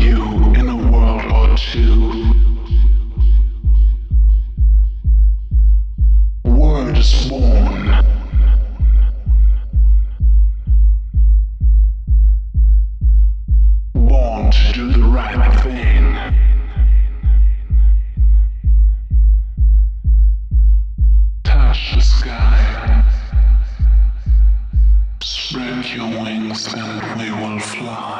you in a world or two. Word is born. Born to do the right thing. Touch the sky. Spread your wings and we will fly.